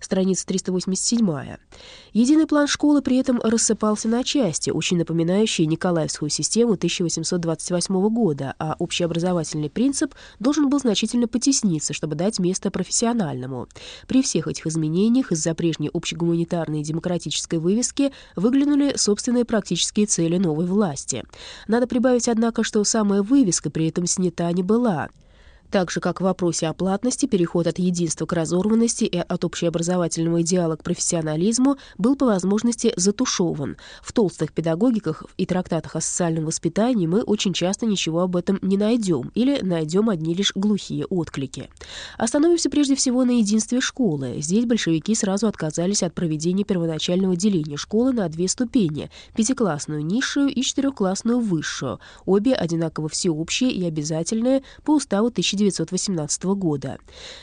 страница 387. Единый план школы при этом рассыпался на части, очень напоминающие Николаевскую систему 1828 года, а общеобразовательный принцип должен был значительно потесниться, чтобы дать место профессиональному. При всех этих изменениях из-за прежней общегуманитарной и демократической вывески выглянули собственные практические цели новой власти. Надо прибавить, однако, что самая вывеска при этом снята не была — так же, как в вопросе о платности, переход от единства к разорванности и от общеобразовательного идеала к профессионализму был по возможности затушеван. В толстых педагогиках и трактатах о социальном воспитании мы очень часто ничего об этом не найдем или найдем одни лишь глухие отклики. Остановимся прежде всего на единстве школы. Здесь большевики сразу отказались от проведения первоначального деления школы на две ступени — пятиклассную низшую и четырехклассную высшую, обе одинаково всеобщие и обязательные по уставу 1900 1918 года.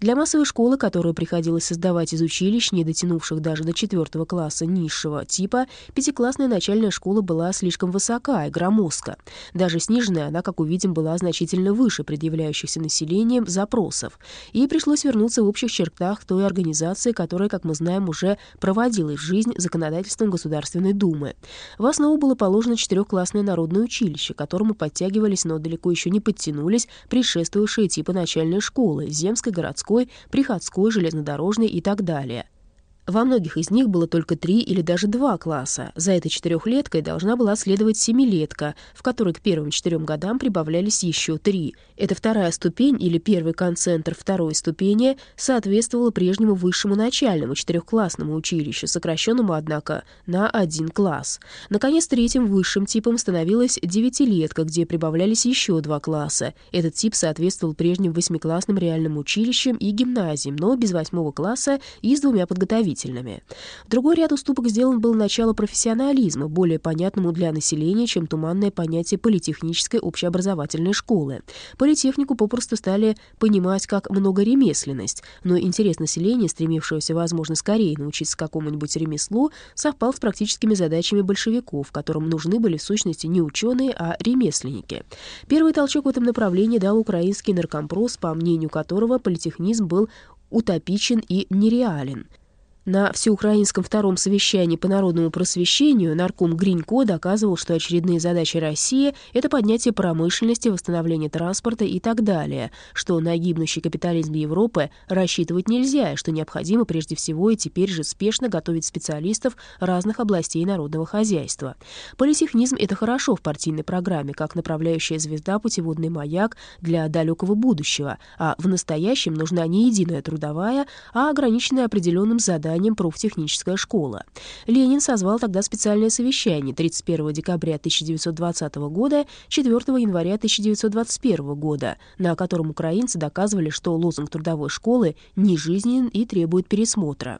Для массовой школы, которую приходилось создавать из училищ, не дотянувших даже до четвертого класса низшего типа, пятиклассная начальная школа была слишком высока и громоздка. Даже сниженная она, как увидим, была значительно выше предъявляющихся населением запросов. И пришлось вернуться в общих чертах той организации, которая, как мы знаем, уже проводилась в жизнь законодательством Государственной Думы. В основу было положено четырехклассное народное училище, которому подтягивались, но далеко еще не подтянулись предшествовавшие типа начальной школы, земской, городской, приходской, железнодорожной и так далее. Во многих из них было только три или даже два класса. За этой четырехлеткой должна была следовать семилетка, в которой к первым четырем годам прибавлялись еще три. Эта вторая ступень или первый концентр второй ступени соответствовала прежнему высшему начальному четырехклассному училищу, сокращенному, однако, на один класс. Наконец, третьим высшим типом становилась девятилетка, где прибавлялись еще два класса. Этот тип соответствовал прежним восьмиклассным реальным училищам и гимназиям, но без восьмого класса и с двумя подготовительными положительными. Другой ряд уступок сделан был начало профессионализма, более понятному для населения, чем туманное понятие политехнической общеобразовательной школы. Политехнику попросту стали понимать как многоремесленность, но интерес населения, стремившегося, возможно, скорее научиться какому-нибудь ремеслу, совпал с практическими задачами большевиков, которым нужны были в сущности не ученые, а ремесленники. Первый толчок в этом направлении дал украинский наркомпрос, по мнению которого политехнизм был утопичен и нереален. На всеукраинском втором совещании по народному просвещению нарком Гринько доказывал, что очередные задачи России — это поднятие промышленности, восстановление транспорта и так далее, что на гибнущий капитализм Европы рассчитывать нельзя, что необходимо прежде всего и теперь же спешно готовить специалистов разных областей народного хозяйства. Политехнизм — это хорошо в партийной программе, как направляющая звезда, путеводный маяк для далекого будущего, а в настоящем нужна не единая трудовая, а ограниченная определенным заданием заданием профтехническая школа. Ленин созвал тогда специальное совещание 31 декабря 1920 года, 4 января 1921 года, на котором украинцы доказывали, что лозунг трудовой школы не жизнен и требует пересмотра.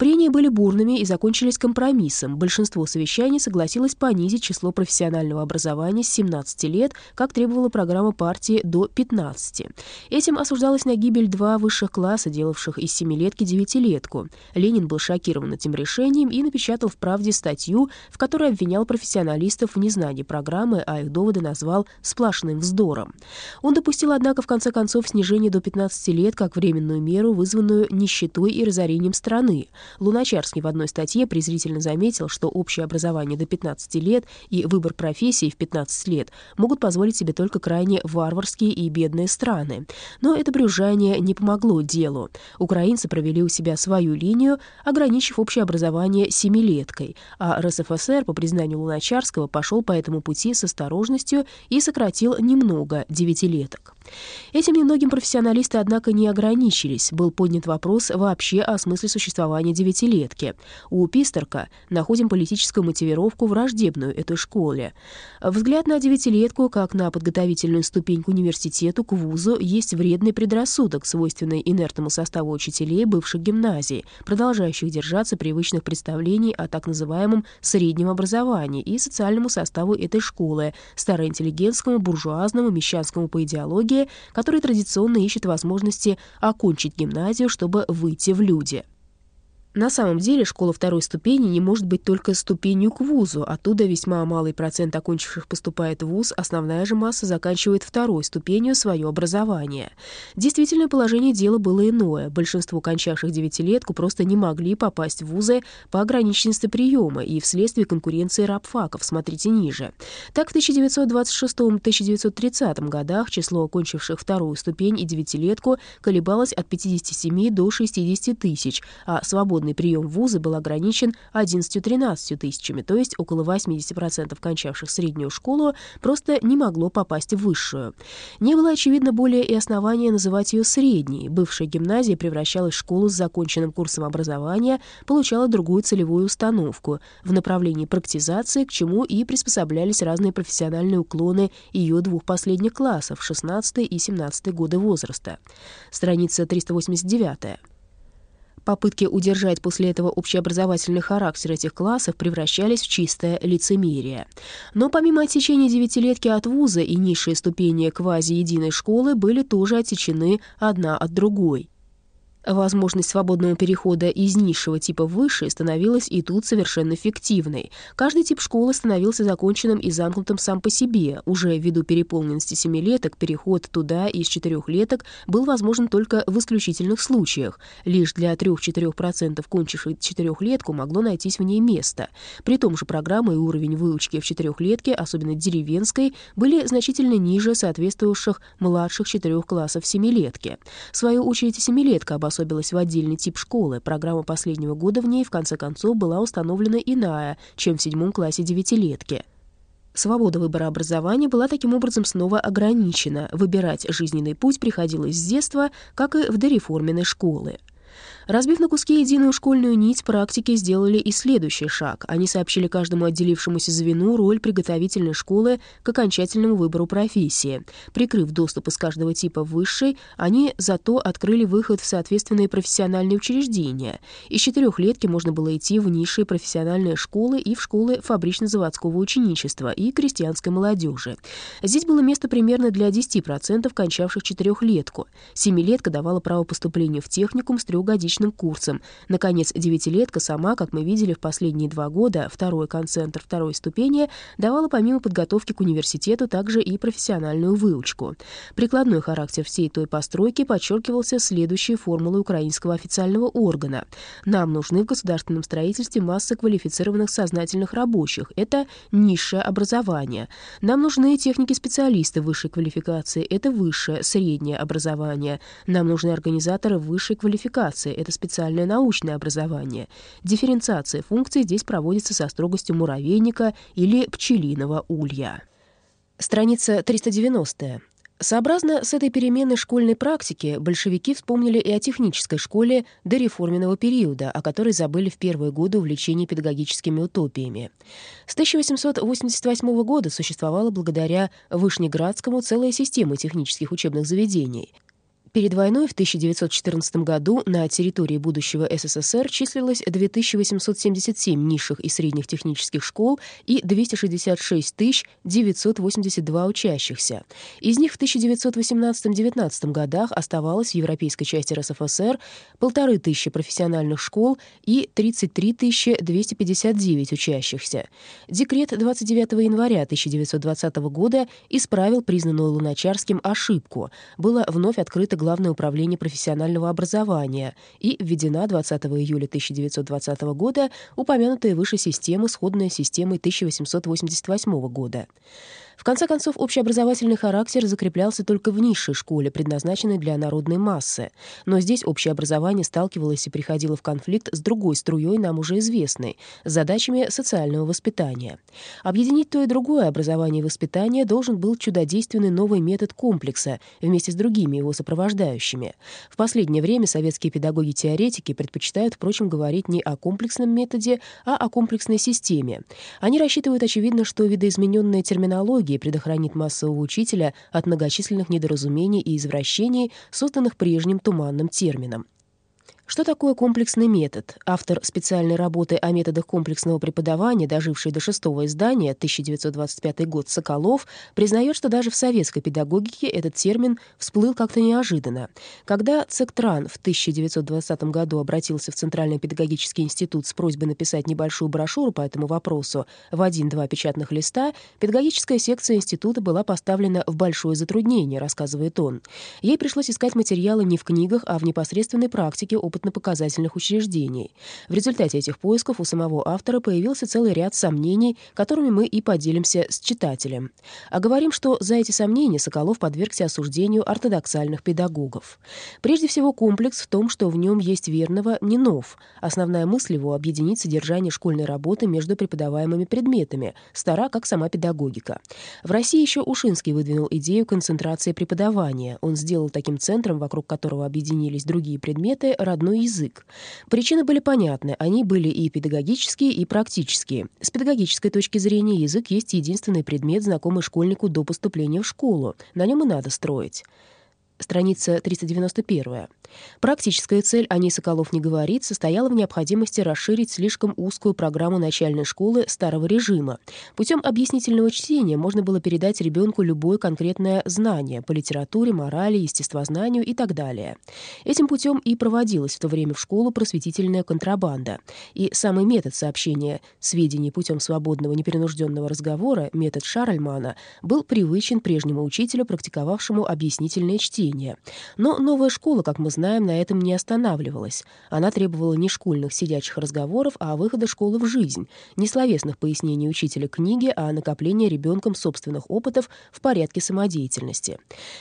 Прения были бурными и закончились компромиссом. Большинство совещаний согласилось понизить число профессионального образования с 17 лет, как требовала программа партии, до 15. Этим осуждалась на гибель два высших класса, делавших из семилетки девятилетку. Ленин был шокирован этим решением и напечатал в «Правде» статью, в которой обвинял профессионалистов в незнании программы, а их доводы назвал сплошным вздором. Он допустил, однако, в конце концов, снижение до 15 лет как временную меру, вызванную нищетой и разорением страны. Луначарский в одной статье презрительно заметил, что общее образование до 15 лет и выбор профессии в 15 лет могут позволить себе только крайне варварские и бедные страны. Но это брюзжание не помогло делу. Украинцы провели у себя свою линию, ограничив общее образование семилеткой, а РСФСР, по признанию Луначарского, пошел по этому пути с осторожностью и сократил немного девятилеток. Этим немногим профессионалисты, однако, не ограничились. Был поднят вопрос вообще о смысле существования девятилетки. У Пистерка находим политическую мотивировку, враждебную этой школе. Взгляд на девятилетку, как на подготовительную ступень к университету, к вузу, есть вредный предрассудок, свойственный инертному составу учителей бывших гимназий, продолжающих держаться привычных представлений о так называемом среднем образовании и социальному составу этой школы, староинтеллигентскому, буржуазному, мещанскому по идеологии, который традиционно ищет возможности окончить гимназию, чтобы выйти в люди. На самом деле школа второй ступени не может быть только ступенью к вузу, оттуда весьма малый процент окончивших поступает в вуз, основная же масса заканчивает второй ступенью свое образование. Действительное положение дела было иное. Большинство кончавших девятилетку просто не могли попасть в вузы по ограниченности приема и вследствие конкуренции рабфаков, смотрите ниже. Так, в 1926-1930 годах число окончивших вторую ступень и девятилетку колебалось от 57 до 60 тысяч, а свободных свободный прием в вузы был ограничен 11-13 тысячами, то есть около 80% кончавших среднюю школу просто не могло попасть в высшую. Не было, очевидно, более и основания называть ее средней. Бывшая гимназия превращалась в школу с законченным курсом образования, получала другую целевую установку в направлении практизации, к чему и приспособлялись разные профессиональные уклоны ее двух последних классов, 16 и 17 годы возраста. Страница 389. Попытки удержать после этого общеобразовательный характер этих классов превращались в чистое лицемерие. Но помимо отсечения девятилетки от вуза и низшие ступени квази-единой школы были тоже отсечены одна от другой. Возможность свободного перехода из низшего типа в высший становилась и тут совершенно фиктивной. Каждый тип школы становился законченным и замкнутым сам по себе. Уже ввиду переполненности семилеток переход туда из четырехлеток был возможен только в исключительных случаях. Лишь для 3-4% кончивших четырехлетку могло найтись в ней место. При том же программа и уровень выучки в четырехлетке, особенно деревенской, были значительно ниже соответствующих младших четырех классов семилетки. В свою очередь семилетка обособилась обособилась в отдельный тип школы. Программа последнего года в ней, в конце концов, была установлена иная, чем в седьмом классе девятилетки. Свобода выбора образования была таким образом снова ограничена. Выбирать жизненный путь приходилось с детства, как и в дореформенной школы. Разбив на куски единую школьную нить, практики сделали и следующий шаг. Они сообщили каждому отделившемуся звену роль приготовительной школы к окончательному выбору профессии. Прикрыв доступ из каждого типа в высший, они зато открыли выход в соответственные профессиональные учреждения. Из четырехлетки можно было идти в низшие профессиональные школы и в школы фабрично-заводского ученичества и крестьянской молодежи. Здесь было место примерно для 10% кончавших четырехлетку. Семилетка давала право поступления в техникум с трехгодичным различным курсам. Наконец, девятилетка сама, как мы видели в последние два года, второй концентр второй ступени, давала помимо подготовки к университету также и профессиональную выучку. Прикладной характер всей той постройки подчеркивался следующей формулой украинского официального органа. Нам нужны в государственном строительстве масса квалифицированных сознательных рабочих. Это низшее образование. Нам нужны техники-специалисты высшей квалификации. Это высшее, среднее образование. Нам нужны организаторы высшей квалификации. Это специальное научное образование. Дифференциация функций здесь проводится со строгостью муравейника или пчелиного улья. Страница 390. Сообразно с этой переменной школьной практики большевики вспомнили и о технической школе до реформенного периода, о которой забыли в первые годы увлечения педагогическими утопиями. С 1888 года существовала благодаря Вышнеградскому целая система технических учебных заведений — Перед войной в 1914 году на территории будущего СССР числилось 2877 низших и средних технических школ и 266 982 учащихся. Из них в 1918-19 годах оставалось в европейской части РСФСР полторы тысячи профессиональных школ и 33 259 учащихся. Декрет 29 января 1920 года исправил признанную Луначарским ошибку. Было вновь открыто Главное управление профессионального образования и введена 20 июля 1920 года упомянутая выше система, сходная с системой 1888 года. В конце концов, общеобразовательный характер закреплялся только в низшей школе, предназначенной для народной массы. Но здесь общее образование сталкивалось и приходило в конфликт с другой струей, нам уже известной, с задачами социального воспитания. Объединить то и другое образование и воспитание должен был чудодейственный новый метод комплекса вместе с другими его сопровождающими. В последнее время советские педагоги-теоретики предпочитают, впрочем, говорить не о комплексном методе, а о комплексной системе. Они рассчитывают, очевидно, что видоизмененная терминология стратегии предохранит массового учителя от многочисленных недоразумений и извращений, созданных прежним туманным термином. Что такое комплексный метод? Автор специальной работы о методах комплексного преподавания, доживший до шестого издания, 1925 год, Соколов, признает, что даже в советской педагогике этот термин всплыл как-то неожиданно. Когда Цектран в 1920 году обратился в Центральный педагогический институт с просьбой написать небольшую брошюру по этому вопросу в один-два печатных листа, педагогическая секция института была поставлена в большое затруднение, рассказывает он. Ей пришлось искать материалы не в книгах, а в непосредственной практике опыта опытно-показательных учреждений. В результате этих поисков у самого автора появился целый ряд сомнений, которыми мы и поделимся с читателем. А говорим, что за эти сомнения Соколов подвергся осуждению ортодоксальных педагогов. Прежде всего, комплекс в том, что в нем есть верного, не нов. Основная мысль его — объединить содержание школьной работы между преподаваемыми предметами, стара, как сама педагогика. В России еще Ушинский выдвинул идею концентрации преподавания. Он сделал таким центром, вокруг которого объединились другие предметы, родной родной язык. Причины были понятны, они были и педагогические, и практические. С педагогической точки зрения язык есть единственный предмет, знакомый школьнику до поступления в школу. На нем и надо строить страница 391. Практическая цель, о ней Соколов не говорит, состояла в необходимости расширить слишком узкую программу начальной школы старого режима. Путем объяснительного чтения можно было передать ребенку любое конкретное знание по литературе, морали, естествознанию и так далее. Этим путем и проводилась в то время в школу просветительная контрабанда. И самый метод сообщения сведений путем свободного непринужденного разговора, метод Шарльмана, был привычен прежнему учителю, практиковавшему объяснительное чтение обучения. Но новая школа, как мы знаем, на этом не останавливалась. Она требовала не школьных сидячих разговоров, а выхода школы в жизнь, не словесных пояснений учителя книги, а накопления ребенком собственных опытов в порядке самодеятельности.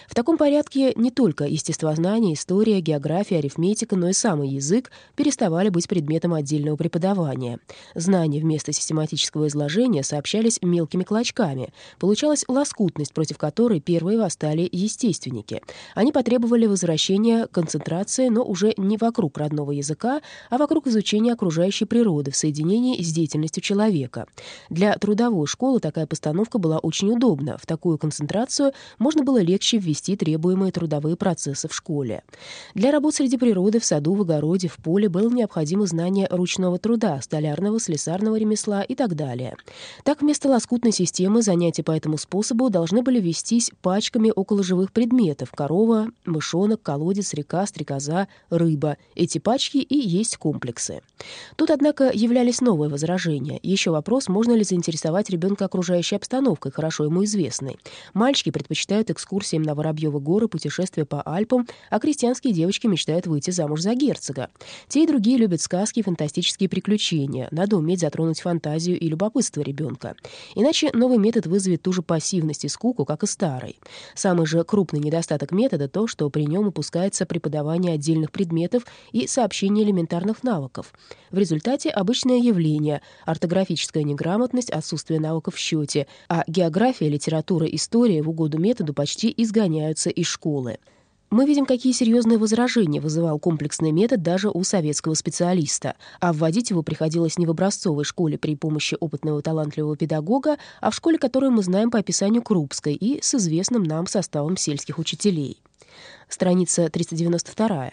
В таком порядке не только естествознание, история, география, арифметика, но и самый язык переставали быть предметом отдельного преподавания. Знания вместо систематического изложения сообщались мелкими клочками. Получалась лоскутность, против которой первые восстали естественники. Они потребовали возвращения концентрации, но уже не вокруг родного языка, а вокруг изучения окружающей природы в соединении с деятельностью человека. Для трудовой школы такая постановка была очень удобна. В такую концентрацию можно было легче ввести требуемые трудовые процессы в школе. Для работ среди природы, в саду, в огороде, в поле было необходимо знание ручного труда, столярного, слесарного ремесла и так далее. Так, вместо лоскутной системы занятия по этому способу должны были вестись пачками около живых предметов, коров, корова, мышонок, колодец, река, стрекоза, рыба. Эти пачки и есть комплексы. Тут, однако, являлись новые возражения. Еще вопрос, можно ли заинтересовать ребенка окружающей обстановкой, хорошо ему известной. Мальчики предпочитают экскурсиям на Воробьевы горы, путешествия по Альпам, а крестьянские девочки мечтают выйти замуж за герцога. Те и другие любят сказки и фантастические приключения. Надо уметь затронуть фантазию и любопытство ребенка. Иначе новый метод вызовет ту же пассивность и скуку, как и старый. Самый же крупный недостаток метода метода то, что при нем упускается преподавание отдельных предметов и сообщение элементарных навыков. В результате обычное явление — ортографическая неграмотность, отсутствие навыков в счете, а география, литература, история в угоду методу почти изгоняются из школы. Мы видим, какие серьезные возражения вызывал комплексный метод даже у советского специалиста, а вводить его приходилось не в образцовой школе при помощи опытного талантливого педагога, а в школе, которую мы знаем по описанию Крупской и с известным нам составом сельских учителей страница 392.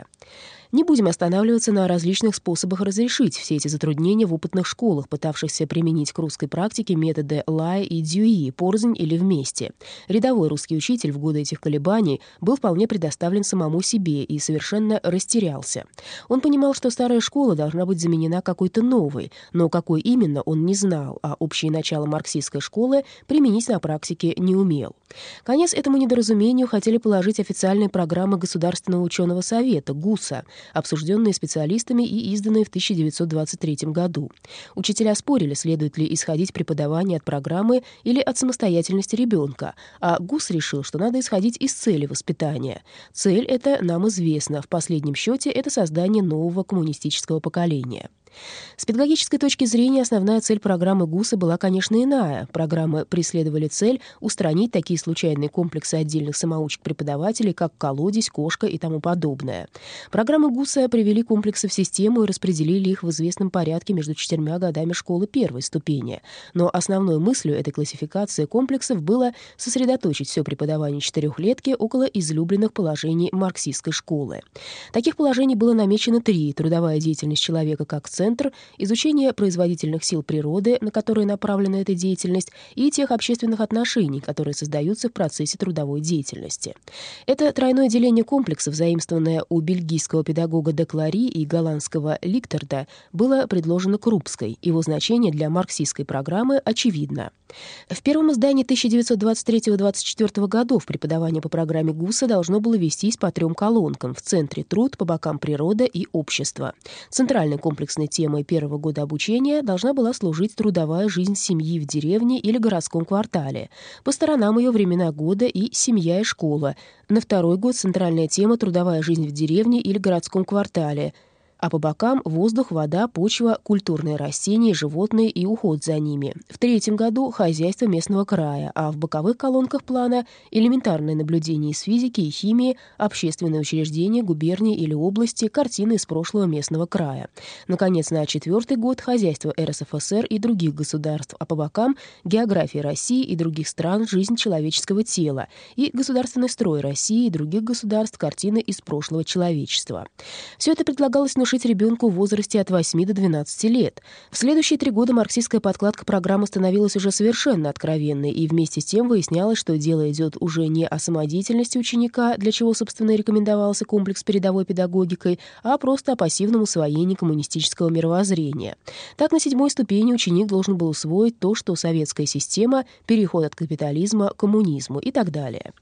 Не будем останавливаться на различных способах разрешить все эти затруднения в опытных школах, пытавшихся применить к русской практике методы Лай и Дьюи, порознь или вместе. Рядовой русский учитель в годы этих колебаний был вполне предоставлен самому себе и совершенно растерялся. Он понимал, что старая школа должна быть заменена какой-то новой, но какой именно он не знал, а общие начала марксистской школы применить на практике не умел. Конец этому недоразумению хотели положить официальные программы Государственного ученого совета, ГУСа, обсужденные специалистами и изданные в 1923 году. Учителя спорили, следует ли исходить преподавание от программы или от самостоятельности ребенка, а ГУС решил, что надо исходить из цели воспитания. Цель эта нам известна, в последнем счете это создание нового коммунистического поколения. С педагогической точки зрения основная цель программы ГУСа была, конечно, иная. Программы преследовали цель устранить такие случайные комплексы отдельных самоучек-преподавателей, как колодец, кошка и тому подобное. Программы ГУСа привели комплексы в систему и распределили их в известном порядке между четырьмя годами школы первой ступени. Но основной мыслью этой классификации комплексов было сосредоточить все преподавание четырехлетки около излюбленных положений марксистской школы. Таких положений было намечено три — трудовая деятельность человека как центр, изучение производительных сил природы, на которые направлена эта деятельность, и тех общественных отношений, которые создаются в процессе трудовой деятельности. Это тройное деление комплексов, заимствованное у бельгийского педагога Деклари и голландского Ликтерда, было предложено Крупской. Его значение для марксистской программы очевидно. В первом издании 1923-24 годов преподавание по программе ГУСа должно было вестись по трем колонкам. В центре труд, по бокам природа и общество. Центральной комплексной темой первого года обучения должна была служить трудовая жизнь семьи в деревне или городском квартале. По сторонам ее времена года и семья и школа. На второй год центральная тема трудовая жизнь в деревне или городском квартале — а по бокам воздух, вода, почва, культурные растения, животные и уход за ними. В третьем году хозяйство местного края, а в боковых колонках плана элементарное наблюдение из физики и химии, общественные учреждения, губернии или области, картины из прошлого местного края. Наконец, на четвертый год хозяйство РСФСР и других государств, а по бокам география России и других стран, жизнь человеческого тела и государственный строй России и других государств, картины из прошлого человечества. Все это предлагалось на внушить ребенку в возрасте от 8 до 12 лет. В следующие три года марксистская подкладка программы становилась уже совершенно откровенной, и вместе с тем выяснялось, что дело идет уже не о самодеятельности ученика, для чего, собственно, и рекомендовался комплекс передовой педагогикой, а просто о пассивном усвоении коммунистического мировоззрения. Так, на седьмой ступени ученик должен был усвоить то, что советская система, переход от капитализма к коммунизму и так далее.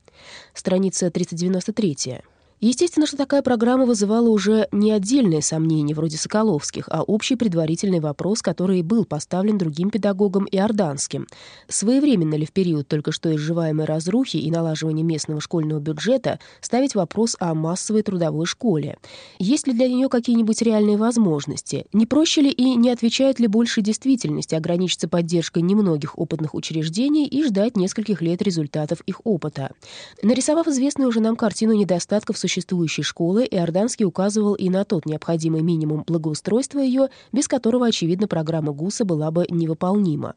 Страница 393. Естественно, что такая программа вызывала уже не отдельные сомнения, вроде Соколовских, а общий предварительный вопрос, который был поставлен другим педагогом и Орданским. Своевременно ли в период только что изживаемой разрухи и налаживания местного школьного бюджета ставить вопрос о массовой трудовой школе? Есть ли для нее какие-нибудь реальные возможности? Не проще ли и не отвечает ли больше действительности ограничиться поддержкой немногих опытных учреждений и ждать нескольких лет результатов их опыта? Нарисовав известную уже нам картину недостатков существующих существующей школы, Иорданский указывал и на тот необходимый минимум благоустройства ее, без которого, очевидно, программа ГУСа была бы невыполнима.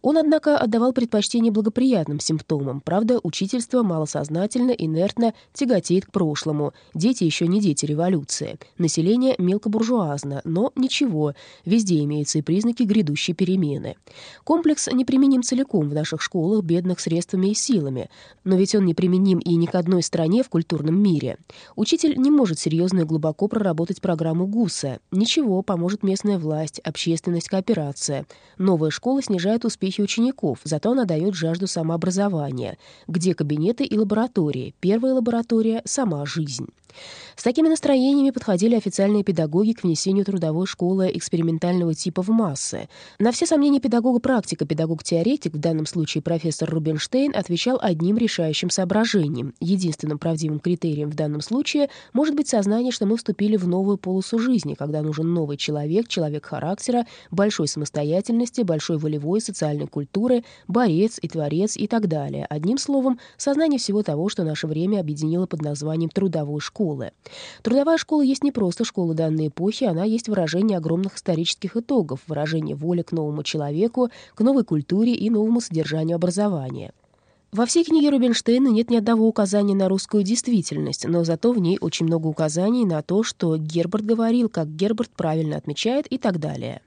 Он, однако, отдавал предпочтение благоприятным симптомам. Правда, учительство малосознательно, инертно тяготеет к прошлому. Дети еще не дети революции. Население мелкобуржуазно, но ничего, везде имеются и признаки грядущей перемены. Комплекс неприменим целиком в наших школах, бедных средствами и силами. Но ведь он неприменим и ни к одной стране в культурном мире. Учитель не может серьезно и глубоко проработать программу ГУСа. Ничего, поможет местная власть, общественность, кооперация. Новая школа снижает успехи учеников, зато она дает жажду самообразования. Где кабинеты и лаборатории? Первая лаборатория — сама жизнь. С такими настроениями подходили официальные педагоги к внесению трудовой школы экспериментального типа в массы. На все сомнения педагога-практика, педагог-теоретик, в данном случае профессор Рубинштейн, отвечал одним решающим соображением. Единственным правдивым критерием в данном случае может быть сознание, что мы вступили в новую полосу жизни, когда нужен новый человек, человек характера, большой самостоятельности, большой волевой социальной культуры, борец и творец и так далее. Одним словом, сознание всего того, что наше время объединило под названием трудовой школы. Трудовая школа есть не просто школа данной эпохи, она есть выражение огромных исторических итогов, выражение воли к новому человеку, к новой культуре и новому содержанию образования. Во всей книге Рубинштейна нет ни одного указания на русскую действительность, но зато в ней очень много указаний на то, что Герберт говорил, как Герберт правильно отмечает и так далее.